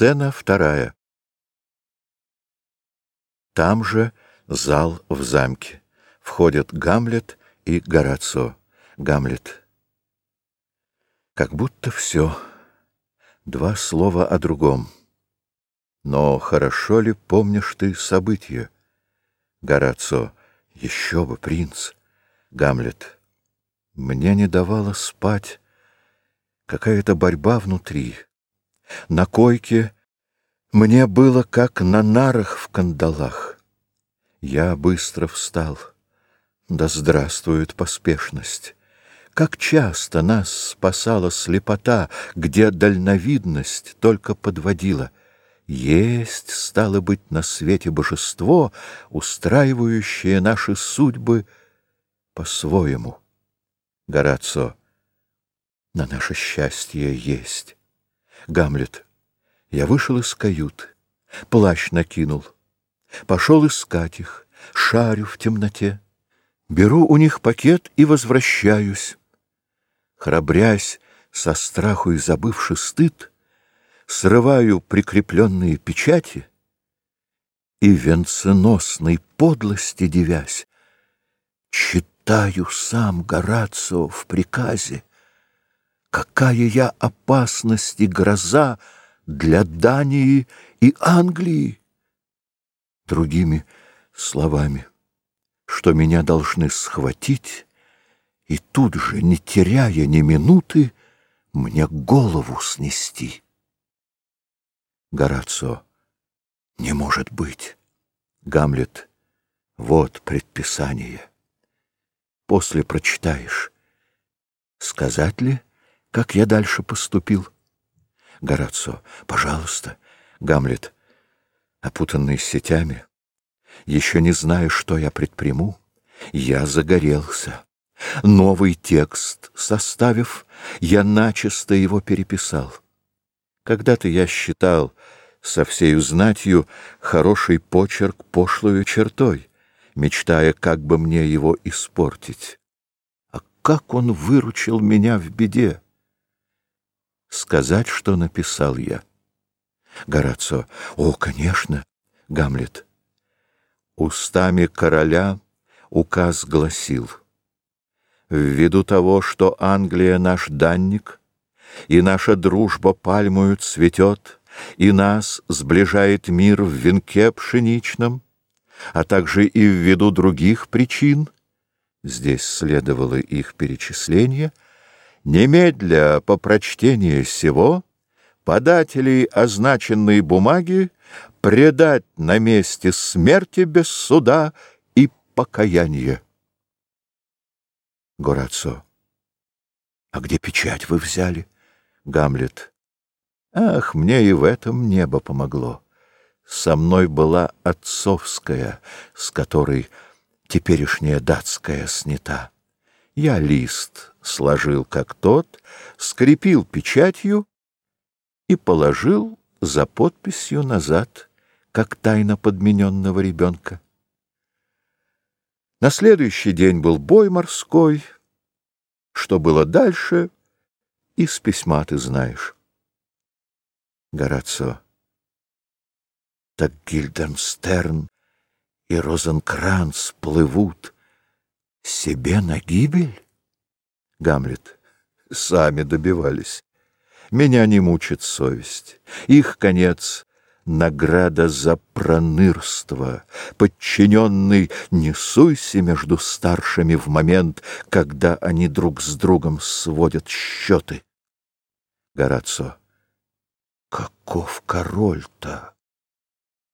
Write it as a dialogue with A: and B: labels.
A: Сцена вторая. Там же зал в замке. Входят Гамлет и Горацио. Гамлет. Как будто все. Два слова о другом. Но хорошо ли помнишь ты события? Горацио. Еще бы, принц. Гамлет. Мне не давало спать какая-то борьба внутри. На койке мне было как на нарах в кандалах. Я быстро встал. Да здравствует поспешность! Как часто нас спасала слепота, где дальновидность только подводила. Есть, стало быть, на свете божество, устраивающее наши судьбы по-своему. Горацио, на наше счастье есть. Гамлет. Я вышел из кают, плащ накинул. Пошел искать их, шарю в темноте. Беру у них пакет и возвращаюсь. Храбрясь, со страху и забывши стыд, Срываю прикрепленные печати И венценосной подлости девясь, Читаю сам Горацио в приказе Какая я опасность и гроза Для Дании и Англии! Другими словами, что меня должны схватить И тут же, не теряя ни минуты, Мне голову снести. Горацио. Не может быть. Гамлет. Вот предписание. После прочитаешь. Сказать ли? Как я дальше поступил. Горацио, пожалуйста. Гамлет, опутанный сетями, еще не знаю, что я предприму, я загорелся. Новый текст составив, я начисто его переписал. Когда-то я считал со всею знатью хороший почерк пошлую чертой, мечтая, как бы мне его испортить. А как он выручил меня в беде! Сказать, что написал я. Горацио. О, конечно. Гамлет. Устами короля указ гласил. Ввиду того, что Англия наш данник, и наша дружба пальмою цветет, и нас сближает мир в венке пшеничном, а также и ввиду других причин, здесь следовало их перечисление — Немедля по прочтении сего подателей означенной бумаги предать на месте смерти без суда и покаяния. Горацио. А где печать вы взяли? Гамлет. Ах, мне и в этом небо помогло. Со мной была отцовская, с которой теперешняя датская снята. Я лист сложил, как тот, скрепил печатью и положил за подписью назад, как тайно подмененного ребенка. На следующий день был бой морской. Что было дальше, из письма ты знаешь. Горацио. Так Гильденстерн и Розенкранц плывут — себе на гибель? Гамлет. Сами добивались. Меня не мучит совесть. Их конец — награда за пронырство. Подчиненный, не суйся между старшими в момент, когда они друг с другом сводят счеты. Горацио. Каков король-то?